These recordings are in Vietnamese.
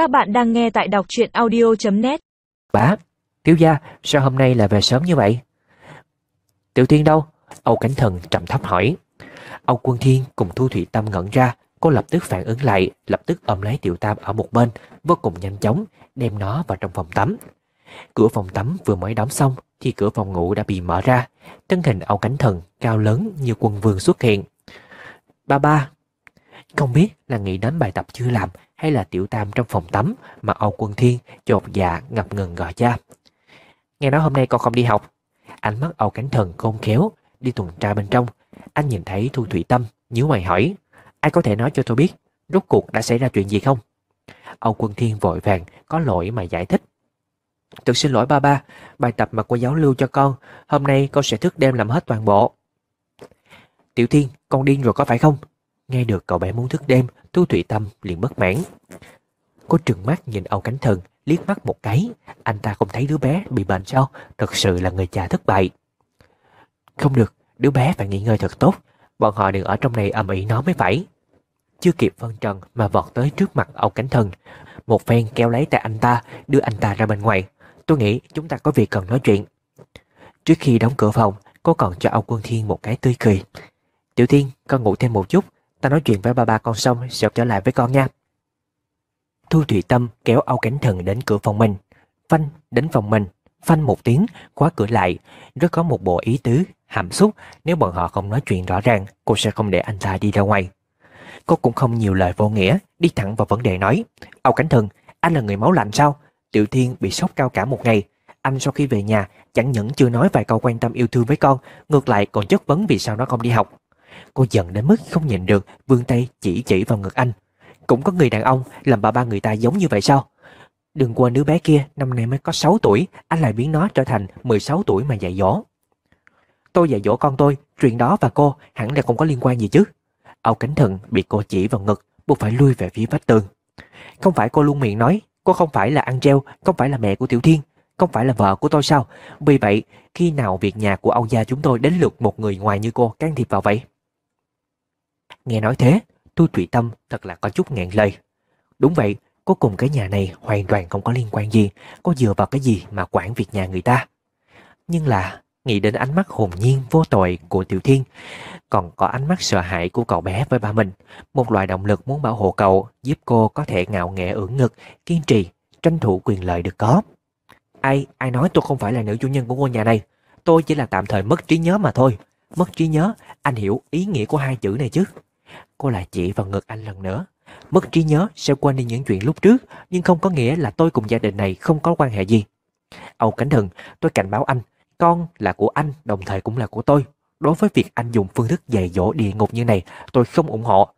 Các bạn đang nghe tại đọc truyện audio.net Bá, thiếu gia, sao hôm nay lại về sớm như vậy? Tiểu Thiên đâu? Âu Cảnh Thần trầm thấp hỏi. Âu Quân Thiên cùng Thu Thủy Tâm ngẩn ra, cô lập tức phản ứng lại, lập tức ôm lấy Tiểu Tam ở một bên, vô cùng nhanh chóng, đem nó vào trong phòng tắm. Cửa phòng tắm vừa mới đóng xong thì cửa phòng ngủ đã bị mở ra, thân hình Âu Cảnh Thần cao lớn như quân vương xuất hiện. Ba ba, không biết là nghĩ đến bài tập chưa làm hay là tiểu tam trong phòng tắm mà Âu Quân Thiên chột dạ ngập ngừng gọi cha. Nghe nói hôm nay con không đi học. Ánh mắt Âu Cánh Thần khôn khéo đi tuần tra bên trong. Anh nhìn thấy Thu Thủy Tâm nhíu mày hỏi Ai có thể nói cho tôi biết rốt cuộc đã xảy ra chuyện gì không? Âu Quân Thiên vội vàng có lỗi mà giải thích. Tôi xin lỗi ba ba, bài tập mà cô giáo lưu cho con, hôm nay con sẽ thức đêm làm hết toàn bộ. Tiểu Thiên, con điên rồi có phải không? Nghe được cậu bé muốn thức đêm, Tu Thủy Tâm liền bất mãn. Cô trừng mắt nhìn Âu Cánh Thần, liếc mắt một cái. Anh ta không thấy đứa bé bị bệnh sao? Thật sự là người cha thất bại. Không được, đứa bé phải nghỉ ngơi thật tốt. Bọn họ đừng ở trong này ầm ĩ nó mới phải. Chưa kịp phân trần mà vọt tới trước mặt Âu Cánh Thần. Một phen kéo lấy tay anh ta, đưa anh ta ra bên ngoài. Tôi nghĩ chúng ta có việc cần nói chuyện. Trước khi đóng cửa phòng, cô còn cho Âu Quân Thiên một cái tươi cười. Tiểu Thiên, con ngủ thêm một chút, Ta nói chuyện với ba ba con xong sẽ trở lại với con nha. Thu Thủy Tâm kéo Âu Cảnh Thần đến cửa phòng mình. Phanh đến phòng mình, phanh một tiếng, khóa cửa lại. Rất có một bộ ý tứ, hàm xúc. Nếu bọn họ không nói chuyện rõ ràng, cô sẽ không để anh ta đi ra ngoài. Cô cũng không nhiều lời vô nghĩa, đi thẳng vào vấn đề nói. Âu Cảnh Thần, anh là người máu lạnh sao? Tiểu Thiên bị sốc cao cả một ngày. Anh sau khi về nhà, chẳng những chưa nói vài câu quan tâm yêu thương với con, ngược lại còn chất vấn vì sao nó không đi học. Cô giận đến mức không nhìn được, Vươn tay chỉ chỉ vào ngực anh. Cũng có người đàn ông làm bà ba người ta giống như vậy sao? Đừng quên đứa bé kia, Năm nay mới có 6 tuổi, Anh lại biến nó trở thành 16 tuổi mà dạy dỗ Tôi dạy dỗ con tôi, Chuyện đó và cô hẳn là không có liên quan gì chứ. Âu Cánh Thần bị cô chỉ vào ngực, Buộc phải lui về phía vách tường. Không phải cô luôn miệng nói, Cô không phải là Angel, Không phải là mẹ của Tiểu Thiên, Không phải là vợ của tôi sao? Vì vậy, khi nào việc nhà của Âu gia chúng tôi Đến lượt một người ngoài như cô, can thiệp vào vậy? Nghe nói thế, Tu Thủy Tâm thật là có chút ngẹn lời. Đúng vậy, có cùng cái nhà này hoàn toàn không có liên quan gì, có dựa vào cái gì mà quản việc nhà người ta. Nhưng là, nghĩ đến ánh mắt hồn nhiên vô tội của Tiểu Thiên, còn có ánh mắt sợ hãi của cậu bé với ba mình, một loại động lực muốn bảo hộ cậu, giúp cô có thể ngạo nghễ ưỡn ngực, kiên trì, tranh thủ quyền lợi được có. Ai, ai nói tôi không phải là nữ chủ nhân của ngôi nhà này, tôi chỉ là tạm thời mất trí nhớ mà thôi. Mất trí nhớ, anh hiểu ý nghĩa của hai chữ này chứ? Cô lại chỉ vào ngực anh lần nữa. Mất trí nhớ sẽ quên đi những chuyện lúc trước, nhưng không có nghĩa là tôi cùng gia đình này không có quan hệ gì. Âu Cảnh Thần, tôi cảnh báo anh, con là của anh, đồng thời cũng là của tôi. Đối với việc anh dùng phương thức dạy dỗ địa ngục như này, tôi không ủng hộ.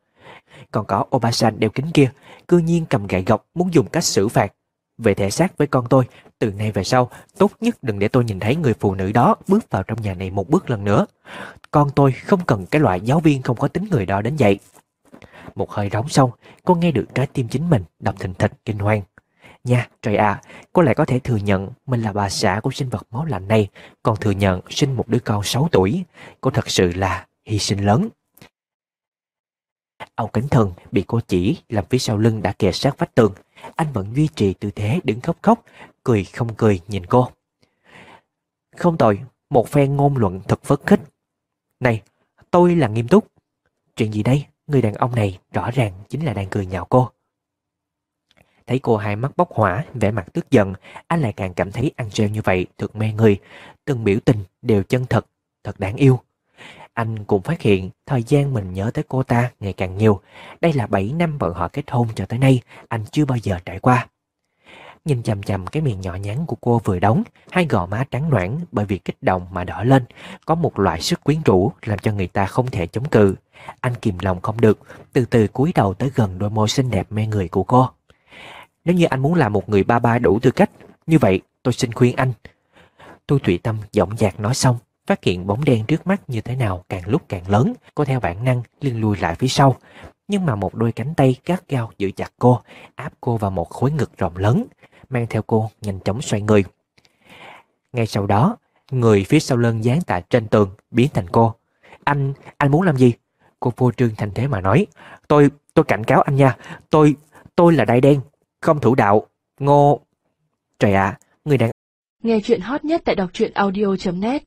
Còn có Obasan đeo kính kia, cư nhiên cầm gậy gộc muốn dùng cách xử phạt. Về thể xác với con tôi, từ nay về sau, tốt nhất đừng để tôi nhìn thấy người phụ nữ đó bước vào trong nhà này một bước lần nữa. Con tôi không cần cái loại giáo viên không có tính người đó đến vậy. Một hơi rống xong, cô nghe được trái tim chính mình đập thình thịch kinh hoàng. Nha, trời ạ, cô lại có thể thừa nhận mình là bà xã của sinh vật máu lạnh này, còn thừa nhận sinh một đứa con 6 tuổi. Cô thật sự là hy sinh lớn. Âu Cánh Thần bị cô chỉ làm phía sau lưng đã kề sát vách tường. Anh vẫn duy trì tư thế đứng khóc khóc, cười không cười nhìn cô. Không tội, một phen ngôn luận thật phấn khích. Này, tôi là nghiêm túc. Chuyện gì đây? Người đàn ông này rõ ràng chính là đang cười nhạo cô. Thấy cô hai mắt bốc hỏa, vẻ mặt tức giận, anh lại càng cảm thấy Angel như vậy thật mê người. Từng biểu tình đều chân thật, thật đáng yêu. Anh cũng phát hiện thời gian mình nhớ tới cô ta ngày càng nhiều. Đây là 7 năm bọn họ kết hôn cho tới nay, anh chưa bao giờ trải qua. Nhìn chầm chầm cái miệng nhỏ nhắn của cô vừa đóng, hai gò má trắng noãn bởi vì kích động mà đỏ lên, có một loại sức quyến rũ làm cho người ta không thể chống cự. Anh kìm lòng không được, từ từ cúi đầu tới gần đôi môi xinh đẹp mê người của cô. Nếu như anh muốn làm một người ba ba đủ tư cách, như vậy tôi xin khuyên anh. tôi Thủy Tâm giọng dạc nói xong, phát hiện bóng đen trước mắt như thế nào càng lúc càng lớn, cô theo bản năng liền lùi lại phía sau. Nhưng mà một đôi cánh tay gắt gao giữ chặt cô, áp cô vào một khối ngực rộng lớn, mang theo cô nhanh chóng xoay người. Ngay sau đó, người phía sau lưng dán tại trên tường biến thành cô. Anh, anh muốn làm gì? Cô vô trương thành thế mà nói. Tôi, tôi cảnh cáo anh nha. Tôi, tôi là đại đen. không thủ đạo, ngô... Trời ạ, người đàn Nghe chuyện hot nhất tại đọc truyện audio.net